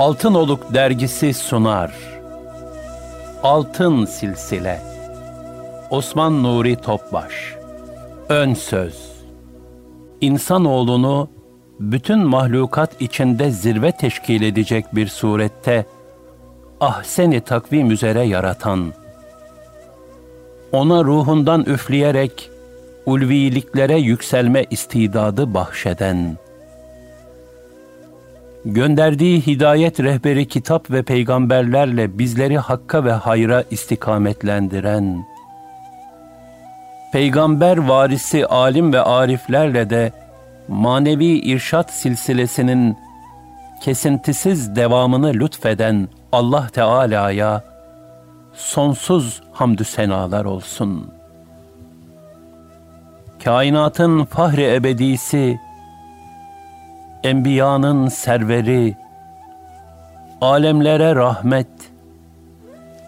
Altınoluk dergisi sunar. Altın Silsile. Osman Nuri Topbaş. Ön Söz. İnsanoğlunu bütün mahlukat içinde zirve teşkil edecek bir surette ahseni takvim üzere yaratan, ona ruhundan üfleyerek ulviliklere yükselme istidadı bahşeden, gönderdiği hidayet rehberi kitap ve peygamberlerle bizleri hakka ve hayra istikametlendiren, peygamber varisi alim ve ariflerle de manevi irşat silsilesinin kesintisiz devamını lütfeden Allah Teala'ya sonsuz hamdü senalar olsun. Kainatın fahri ebedisi, Enbiyanın serveri, alemlere rahmet,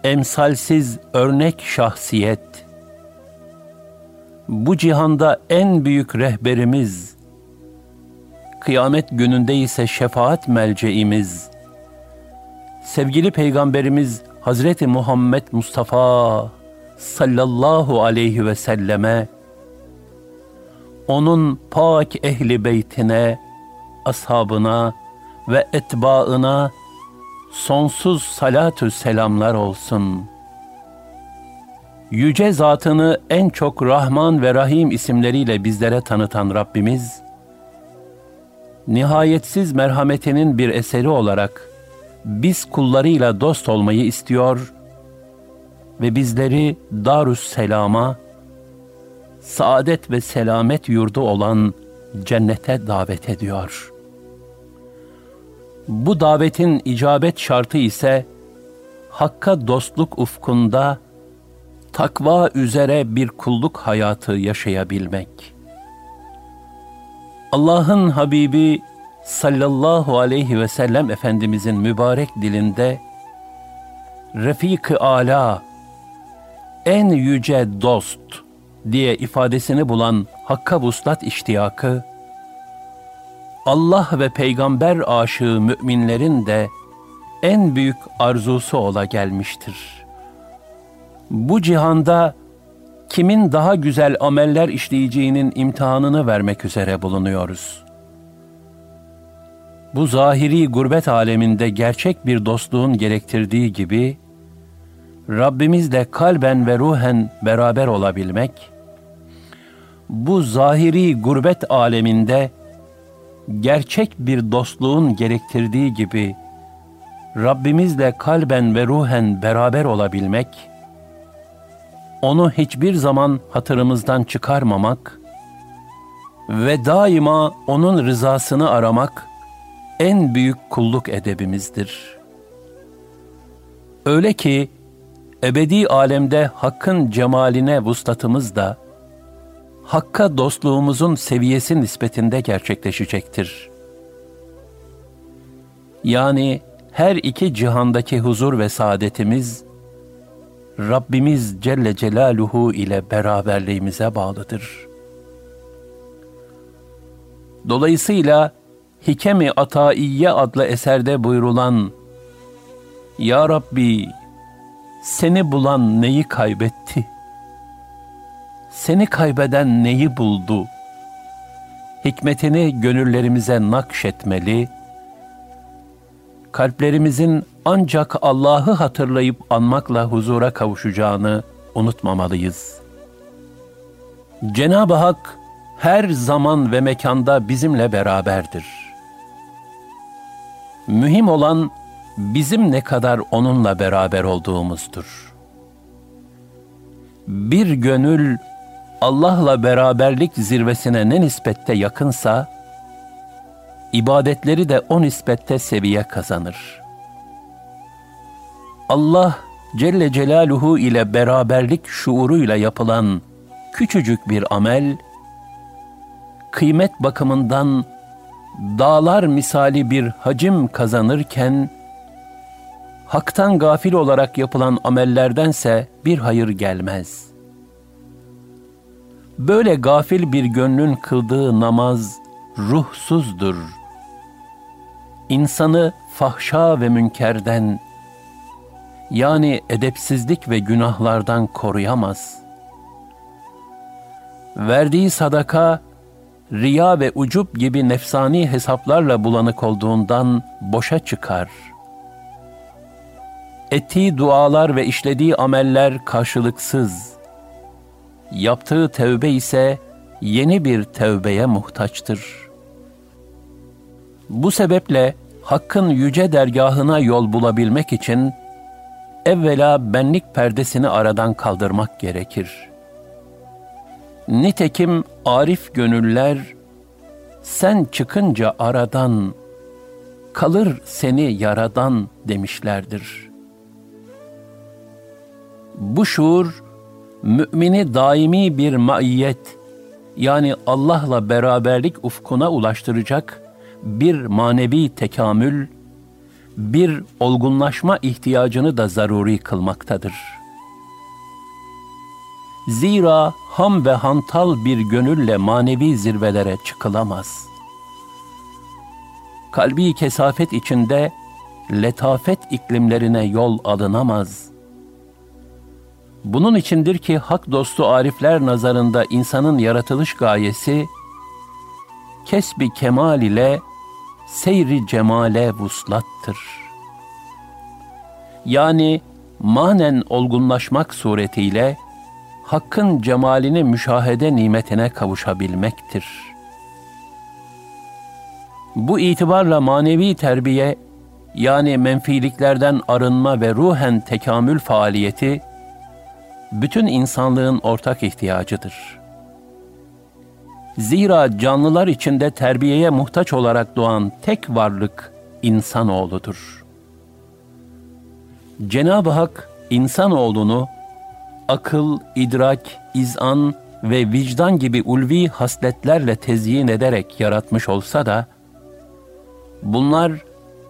emsalsiz örnek şahsiyet, bu cihanda en büyük rehberimiz, kıyamet gününde ise şefaat melceimiz, sevgili Peygamberimiz Hazreti Muhammed Mustafa sallallahu aleyhi ve selleme, onun pak ehli beytine, ashabına ve etbaına sonsuz salatü selamlar olsun. Yüce zatını en çok Rahman ve Rahim isimleriyle bizlere tanıtan Rabbimiz, nihayetsiz merhametinin bir eseri olarak biz kullarıyla dost olmayı istiyor ve bizleri Darüs Selam'a, saadet ve selamet yurdu olan cennete davet ediyor.'' Bu davetin icabet şartı ise Hakka dostluk ufkunda takva üzere bir kulluk hayatı yaşayabilmek. Allah'ın Habibi sallallahu aleyhi ve sellem Efendimizin mübarek dilinde Refik-i Ala, en yüce dost diye ifadesini bulan Hakka vuslat iştiyakı, Allah ve peygamber aşığı müminlerin de en büyük arzusu ola gelmiştir. Bu cihanda kimin daha güzel ameller işleyeceğinin imtihanını vermek üzere bulunuyoruz. Bu zahiri gurbet aleminde gerçek bir dostluğun gerektirdiği gibi, Rabbimizle kalben ve ruhen beraber olabilmek, bu zahiri gurbet aleminde, gerçek bir dostluğun gerektirdiği gibi Rabbimizle kalben ve ruhen beraber olabilmek, onu hiçbir zaman hatırımızdan çıkarmamak ve daima onun rızasını aramak en büyük kulluk edebimizdir. Öyle ki ebedi alemde hakkın cemaline vuslatımız da Hakka dostluğumuzun seviyesi nispetinde gerçekleşecektir. Yani her iki cihandaki huzur ve saadetimiz, Rabbimiz Celle Celaluhu ile beraberliğimize bağlıdır. Dolayısıyla Hikemi Ataiye adlı eserde buyrulan Ya Rabbi seni bulan neyi kaybetti? Seni kaybeden neyi buldu? Hikmetini gönüllerimize nakşetmeli, kalplerimizin ancak Allah'ı hatırlayıp anmakla huzura kavuşacağını unutmamalıyız. Cenab-ı Hak her zaman ve mekanda bizimle beraberdir. Mühim olan bizim ne kadar onunla beraber olduğumuzdur. Bir gönül Allah'la beraberlik zirvesine ne nispette yakınsa, ibadetleri de o nispette seviye kazanır. Allah Celle Celaluhu ile beraberlik şuuruyla yapılan küçücük bir amel, kıymet bakımından dağlar misali bir hacim kazanırken, haktan gafil olarak yapılan amellerdense bir hayır gelmez.'' Böyle gafil bir gönlün kıldığı namaz ruhsuzdur. insanı fahşa ve münkerden, yani edepsizlik ve günahlardan koruyamaz. Verdiği sadaka, riya ve ucup gibi nefsani hesaplarla bulanık olduğundan boşa çıkar. Ettiği dualar ve işlediği ameller karşılıksız. Yaptığı tevbe ise yeni bir tevbeye muhtaçtır. Bu sebeple Hakk'ın yüce dergahına yol bulabilmek için evvela benlik perdesini aradan kaldırmak gerekir. Nitekim arif gönüller, sen çıkınca aradan, kalır seni yaradan demişlerdir. Bu şuur, mümini daimi bir maiyet, yani Allah'la beraberlik ufkuna ulaştıracak bir manevi tekamül, bir olgunlaşma ihtiyacını da zaruri kılmaktadır. Zira ham ve hantal bir gönülle manevi zirvelere çıkılamaz. Kalbi kesafet içinde letafet iklimlerine yol alınamaz. Bunun içindir ki hak dostu arifler nazarında insanın yaratılış gayesi, kesbi kemal ile seyri cemale vuslattır. Yani manen olgunlaşmak suretiyle Hakk'ın cemalini müşahede nimetine kavuşabilmektir. Bu itibarla manevi terbiye, yani menfiliklerden arınma ve ruhen tekamül faaliyeti, bütün insanlığın ortak ihtiyacıdır.'' Zira canlılar içinde terbiyeye muhtaç olarak doğan tek varlık insanoğludur. Cenab-ı Hak insanoğlunu akıl, idrak, izan ve vicdan gibi ulvi hasletlerle tezyin ederek yaratmış olsa da, bunlar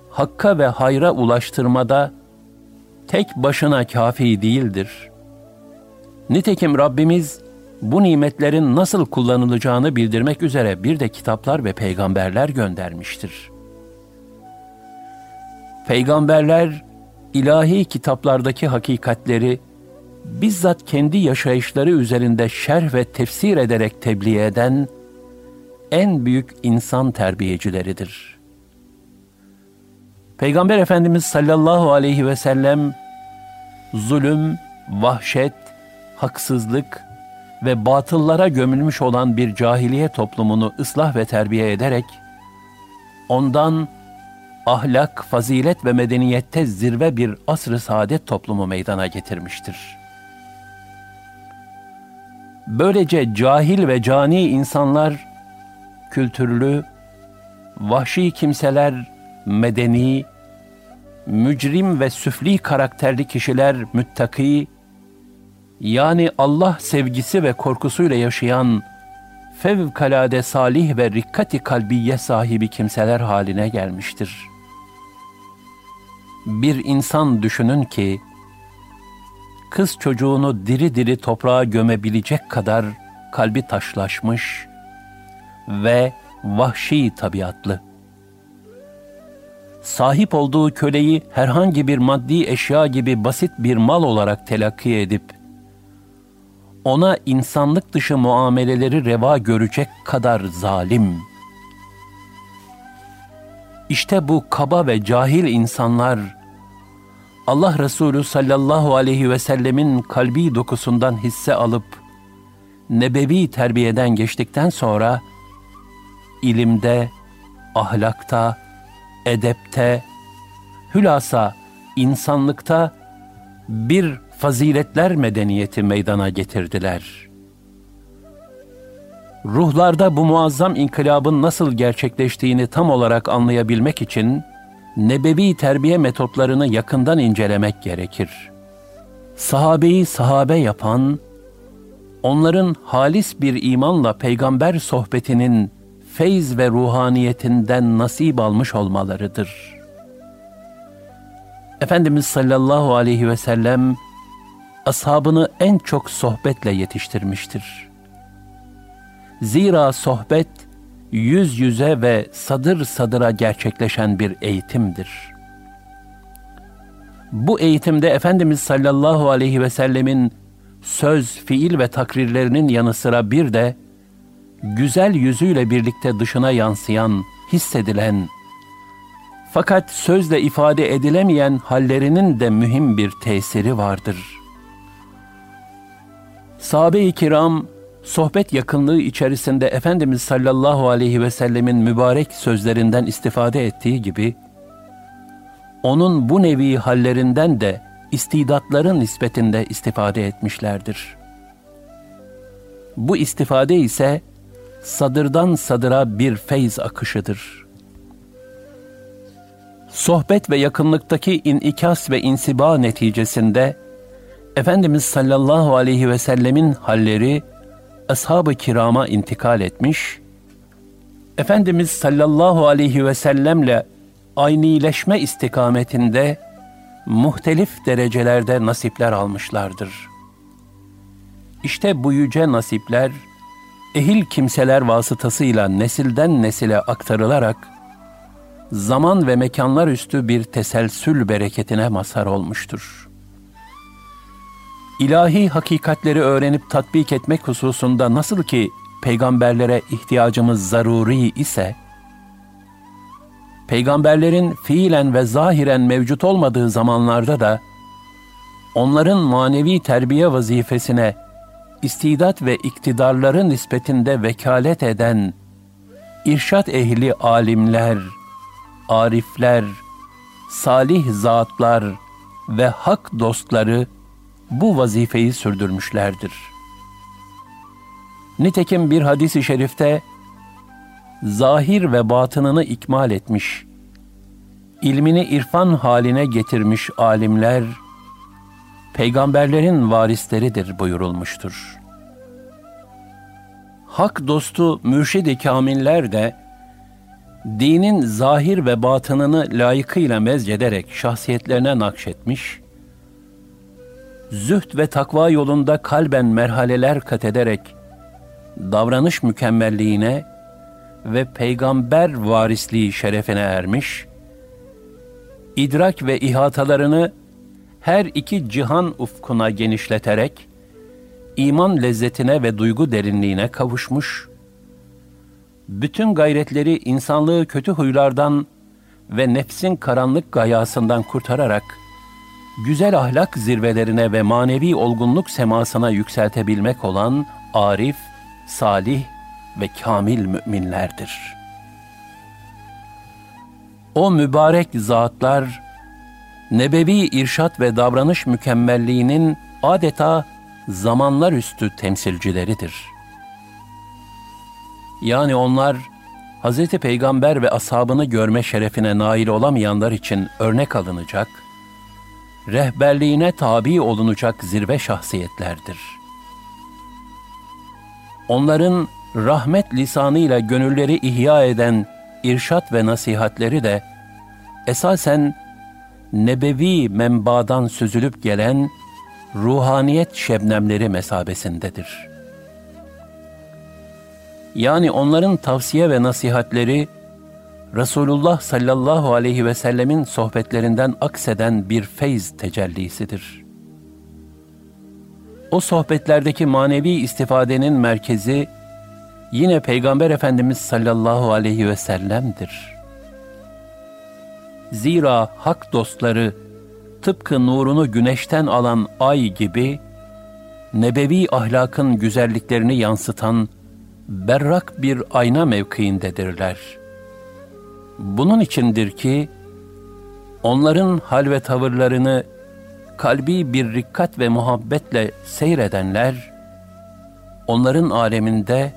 hakka ve hayra ulaştırmada tek başına kafi değildir. Nitekim Rabbimiz bu nimetlerin nasıl kullanılacağını bildirmek üzere bir de kitaplar ve peygamberler göndermiştir. Peygamberler ilahi kitaplardaki hakikatleri bizzat kendi yaşayışları üzerinde şerh ve tefsir ederek tebliğ eden en büyük insan terbiyecileridir. Peygamber Efendimiz sallallahu aleyhi ve sellem zulüm, vahşet, haksızlık, ve batıllara gömülmüş olan bir cahiliye toplumunu ıslah ve terbiye ederek, ondan ahlak, fazilet ve medeniyette zirve bir asr-ı saadet toplumu meydana getirmiştir. Böylece cahil ve cani insanlar, kültürlü, vahşi kimseler, medeni, mücrim ve süfli karakterli kişiler müttaki, yani Allah sevgisi ve korkusuyla yaşayan fevkalade salih ve rikkati kalbiye sahibi kimseler haline gelmiştir. Bir insan düşünün ki, kız çocuğunu diri diri toprağa gömebilecek kadar kalbi taşlaşmış ve vahşi tabiatlı. Sahip olduğu köleyi herhangi bir maddi eşya gibi basit bir mal olarak telakki edip, ona insanlık dışı muameleleri reva görecek kadar zalim. İşte bu kaba ve cahil insanlar, Allah Resulü sallallahu aleyhi ve sellemin kalbi dokusundan hisse alıp, nebevi terbiyeden geçtikten sonra, ilimde, ahlakta, edepte, hülasa insanlıkta bir faziletler medeniyeti meydana getirdiler. Ruhlarda bu muazzam inkılabın nasıl gerçekleştiğini tam olarak anlayabilmek için nebevi terbiye metotlarını yakından incelemek gerekir. Sahabeyi sahabe yapan, onların halis bir imanla peygamber sohbetinin feyz ve ruhaniyetinden nasip almış olmalarıdır. Efendimiz sallallahu aleyhi ve sellem ashabını en çok sohbetle yetiştirmiştir. Zira sohbet yüz yüze ve sadır sadıra gerçekleşen bir eğitimdir. Bu eğitimde Efendimiz sallallahu aleyhi ve sellemin söz, fiil ve takrirlerinin yanı sıra bir de güzel yüzüyle birlikte dışına yansıyan, hissedilen, fakat sözle ifade edilemeyen hallerinin de mühim bir tesiri vardır. Sahabe-i kiram, sohbet yakınlığı içerisinde Efendimiz sallallahu aleyhi ve sellemin mübarek sözlerinden istifade ettiği gibi, onun bu nevi hallerinden de istidatların nispetinde istifade etmişlerdir. Bu istifade ise sadırdan sadıra bir feyz akışıdır. Sohbet ve yakınlıktaki inikas ve insiba neticesinde Efendimiz sallallahu aleyhi ve sellemin halleri ashab-ı kirama intikal etmiş, Efendimiz sallallahu aleyhi ve sellemle aynileşme istikametinde muhtelif derecelerde nasipler almışlardır. İşte bu yüce nasipler, ehil kimseler vasıtasıyla nesilden nesile aktarılarak, zaman ve mekanlar üstü bir teselsül bereketine mazhar olmuştur. İlahi hakikatleri öğrenip tatbik etmek hususunda nasıl ki peygamberlere ihtiyacımız zaruri ise, peygamberlerin fiilen ve zahiren mevcut olmadığı zamanlarda da onların manevi terbiye vazifesine istidat ve iktidarları nispetinde vekalet eden irşat ehli alimler, arifler, salih zatlar ve hak dostları bu vazifeyi sürdürmüşlerdir. Nitekim bir hadis-i şerifte zahir ve batınını ikmal etmiş, ilmini irfan haline getirmiş alimler, peygamberlerin varisleridir buyurulmuştur. Hak dostu mürşid-i kamiller de, dinin zahir ve batınını layıkıyla mezcederek şahsiyetlerine nakşetmiş, zühd ve takva yolunda kalben merhaleler kat ederek, davranış mükemmelliğine ve peygamber varisliği şerefine ermiş, idrak ve ihatalarını her iki cihan ufkuna genişleterek, iman lezzetine ve duygu derinliğine kavuşmuş, bütün gayretleri insanlığı kötü huylardan ve nefsin karanlık gayasından kurtararak, güzel ahlak zirvelerine ve manevi olgunluk semasına yükseltebilmek olan arif, salih ve kamil müminlerdir. O mübarek zatlar, nebevi irşat ve davranış mükemmelliğinin adeta zamanlar üstü temsilcileridir. Yani onlar, Hz. Peygamber ve ashabını görme şerefine nail olamayanlar için örnek alınacak, rehberliğine tabi olunacak zirve şahsiyetlerdir. Onların rahmet lisanıyla gönülleri ihya eden irşat ve nasihatleri de esasen nebevi menbadan süzülüp gelen ruhaniyet şebnemleri mesabesindedir. Yani onların tavsiye ve nasihatleri Resulullah sallallahu aleyhi ve sellemin sohbetlerinden akseden bir feyz tecellisidir. O sohbetlerdeki manevi istifadenin merkezi yine Peygamber Efendimiz sallallahu aleyhi ve sellem'dir. Zira hak dostları tıpkı nurunu güneşten alan ay gibi nebevi ahlakın güzelliklerini yansıtan berrak bir ayna mevkiindedirler. Bunun içindir ki onların hal ve tavırlarını kalbi bir rikkat ve muhabbetle seyredenler onların aleminde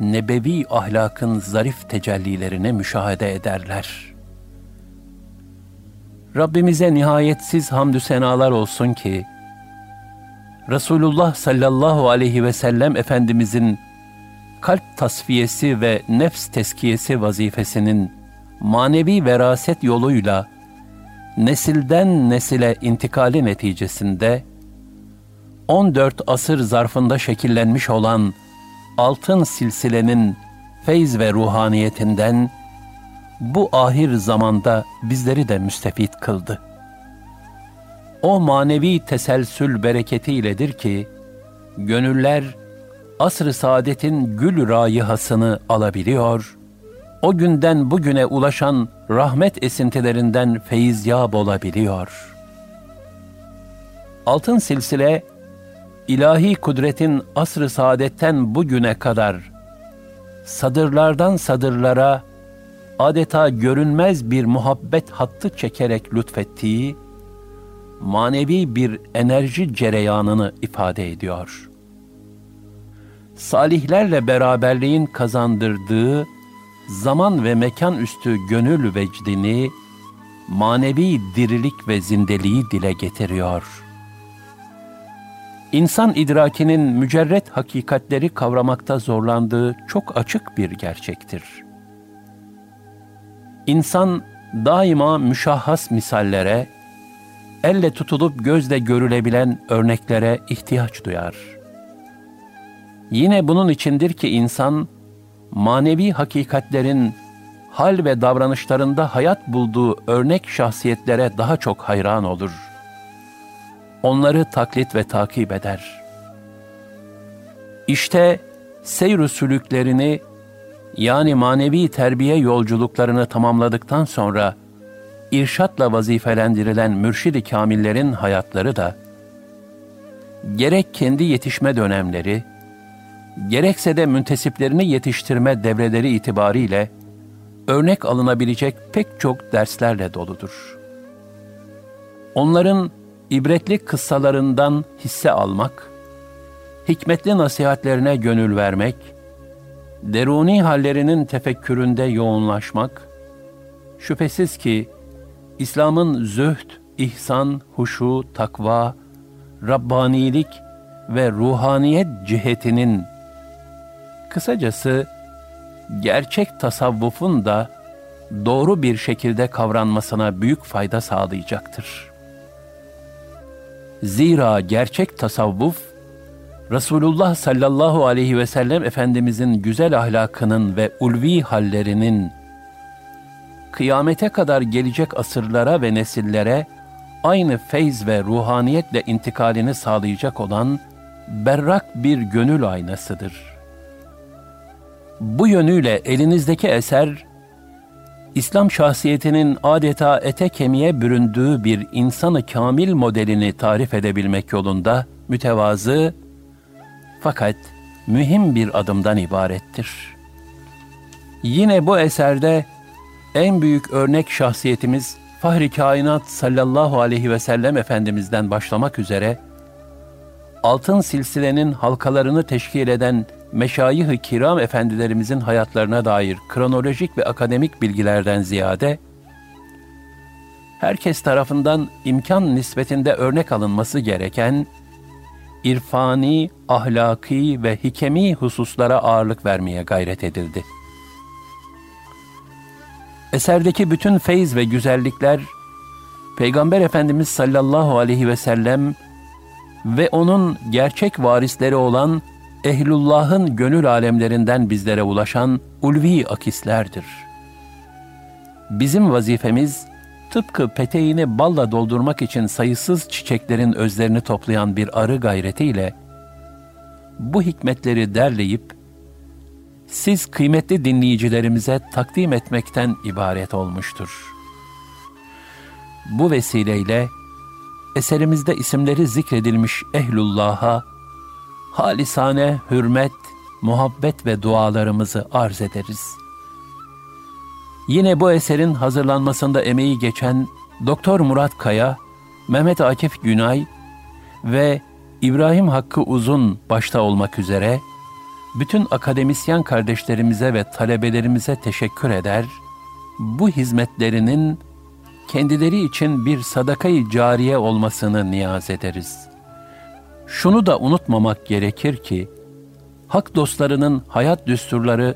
nebevi ahlakın zarif tecellilerini müşahede ederler. Rabbimize nihayetsiz hamdü senalar olsun ki, Resulullah sallallahu aleyhi ve sellem Efendimizin kalp tasfiyesi ve nefs teskiyesi vazifesinin manevi veraset yoluyla nesilden nesile intikali neticesinde 14 asır zarfında şekillenmiş olan altın silsilenin feyz ve ruhaniyetinden bu ahir zamanda bizleri de müstefit kıldı. O manevi teselsül bereketiyledir ki, gönüller asr-ı saadetin gül rayihasını alabiliyor, o günden bugüne ulaşan rahmet esintilerinden feyizyab olabiliyor. Altın silsile, ilahi kudretin asr-ı saadetten bugüne kadar, sadırlardan sadırlara, adeta görünmez bir muhabbet hattı çekerek lütfettiği, manevi bir enerji cereyanını ifade ediyor. Salihlerle beraberliğin kazandırdığı zaman ve mekan üstü gönül vecdini, manevi dirilik ve zindeliği dile getiriyor. İnsan idrakinin mücerret hakikatleri kavramakta zorlandığı çok açık bir gerçektir. İnsan daima müşahhas misallere, elle tutulup gözle görülebilen örneklere ihtiyaç duyar. Yine bunun içindir ki insan, manevi hakikatlerin hal ve davranışlarında hayat bulduğu örnek şahsiyetlere daha çok hayran olur. Onları taklit ve takip eder. İşte seyr sülüklerini yani manevi terbiye yolculuklarını tamamladıktan sonra irşatla vazifelendirilen mürşid-i kamillerin hayatları da gerek kendi yetişme dönemleri, gerekse de müntesiplerini yetiştirme devreleri itibariyle örnek alınabilecek pek çok derslerle doludur. Onların ibretli kıssalarından hisse almak, hikmetli nasihatlerine gönül vermek, deruni hallerinin tefekküründe yoğunlaşmak, şüphesiz ki İslam'ın zühd, ihsan, huşu, takva, Rabbanilik ve ruhaniyet cihetinin Kısacası gerçek tasavvufun da doğru bir şekilde kavranmasına büyük fayda sağlayacaktır. Zira gerçek tasavvuf, Resulullah sallallahu aleyhi ve sellem Efendimizin güzel ahlakının ve ulvi hallerinin kıyamete kadar gelecek asırlara ve nesillere aynı feyz ve ruhaniyetle intikalini sağlayacak olan berrak bir gönül aynasıdır.'' Bu yönüyle elinizdeki eser, İslam şahsiyetinin adeta ete kemiğe büründüğü bir insanı kamil modelini tarif edebilmek yolunda mütevazı fakat mühim bir adımdan ibarettir. Yine bu eserde en büyük örnek şahsiyetimiz Fahri Kainat sallallahu aleyhi ve sellem Efendimiz'den başlamak üzere altın silsilenin halkalarını teşkil eden meşayih-i kiram efendilerimizin hayatlarına dair kronolojik ve akademik bilgilerden ziyade, herkes tarafından imkan nispetinde örnek alınması gereken, irfani, ahlaki ve hikemi hususlara ağırlık vermeye gayret edildi. Eserdeki bütün feyz ve güzellikler, Peygamber Efendimiz sallallahu aleyhi ve sellem ve onun gerçek varisleri olan ehlullahın gönül alemlerinden bizlere ulaşan ulvi akislerdir. Bizim vazifemiz, tıpkı peteğini balla doldurmak için sayısız çiçeklerin özlerini toplayan bir arı gayretiyle, bu hikmetleri derleyip, siz kıymetli dinleyicilerimize takdim etmekten ibaret olmuştur. Bu vesileyle, eserimizde isimleri zikredilmiş ehlullah'a, halisane hürmet, muhabbet ve dualarımızı arz ederiz. Yine bu eserin hazırlanmasında emeği geçen Doktor Murat Kaya, Mehmet Akif Günay ve İbrahim Hakkı Uzun başta olmak üzere bütün akademisyen kardeşlerimize ve talebelerimize teşekkür eder, bu hizmetlerinin kendileri için bir sadakayı cariye olmasını niyaz ederiz.'' Şunu da unutmamak gerekir ki, hak dostlarının hayat düsturları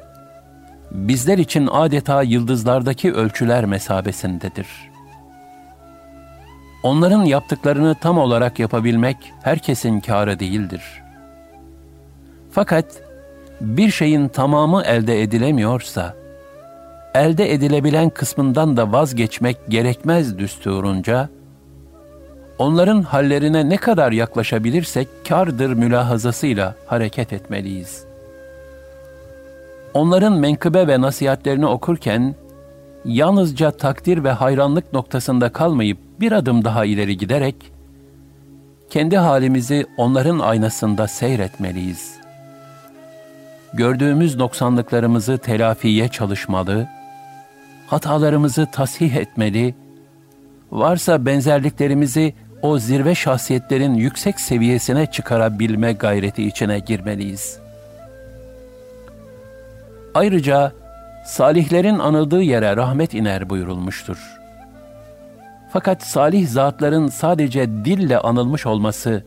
bizler için adeta yıldızlardaki ölçüler mesabesindedir. Onların yaptıklarını tam olarak yapabilmek herkesin kârı değildir. Fakat bir şeyin tamamı elde edilemiyorsa, elde edilebilen kısmından da vazgeçmek gerekmez düsturunca, onların hallerine ne kadar yaklaşabilirsek kardır mülahazasıyla hareket etmeliyiz. Onların menkıbe ve nasihatlerini okurken, yalnızca takdir ve hayranlık noktasında kalmayıp bir adım daha ileri giderek, kendi halimizi onların aynasında seyretmeliyiz. Gördüğümüz noksanlıklarımızı telafiye çalışmalı, hatalarımızı tasih etmeli, varsa benzerliklerimizi o zirve şahsiyetlerin yüksek seviyesine çıkarabilme gayreti içine girmeliyiz. Ayrıca salihlerin anıldığı yere rahmet iner buyurulmuştur. Fakat salih zatların sadece dille anılmış olması,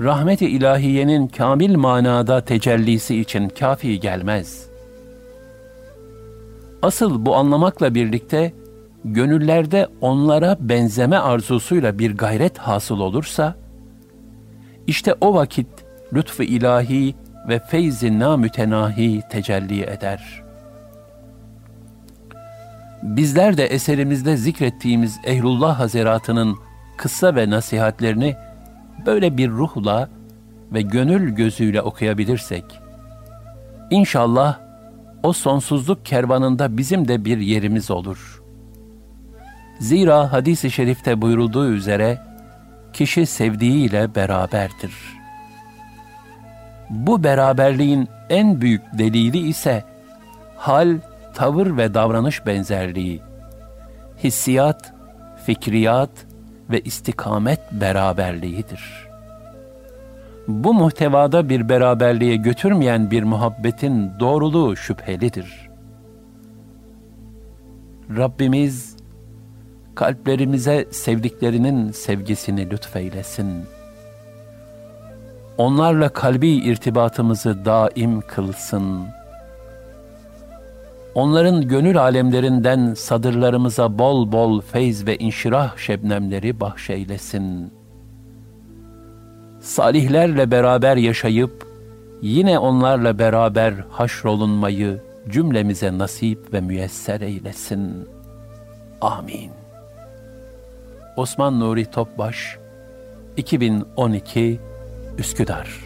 rahmet-i ilahiyenin kamil manada tecellisi için kafi gelmez. Asıl bu anlamakla birlikte, gönüllerde onlara benzeme arzusuyla bir gayret hasıl olursa, işte o vakit lütfu ilahi ve feyzi namütenahi tecelli eder. Bizler de eserimizde zikrettiğimiz Ehlullah Hazeratı'nın kıssa ve nasihatlerini böyle bir ruhla ve gönül gözüyle okuyabilirsek, inşallah o sonsuzluk kervanında bizim de bir yerimiz olur. Zira hadis-i şerifte buyurulduğu üzere, kişi sevdiğiyle beraberdir. Bu beraberliğin en büyük delili ise, hal, tavır ve davranış benzerliği, hissiyat, fikriyat ve istikamet beraberliğidir. Bu muhtevada bir beraberliğe götürmeyen bir muhabbetin doğruluğu şüphelidir. Rabbimiz kalplerimize sevdiklerinin sevgisini lütfeylesin. Onlarla kalbi irtibatımızı daim kılsın.'' onların gönül alemlerinden sadırlarımıza bol bol feyz ve inşirah şebnemleri bahşeylesin. Salihlerle beraber yaşayıp, yine onlarla beraber haşrolunmayı cümlemize nasip ve müyesser eylesin. Amin. Osman Nuri Topbaş 2012 Üsküdar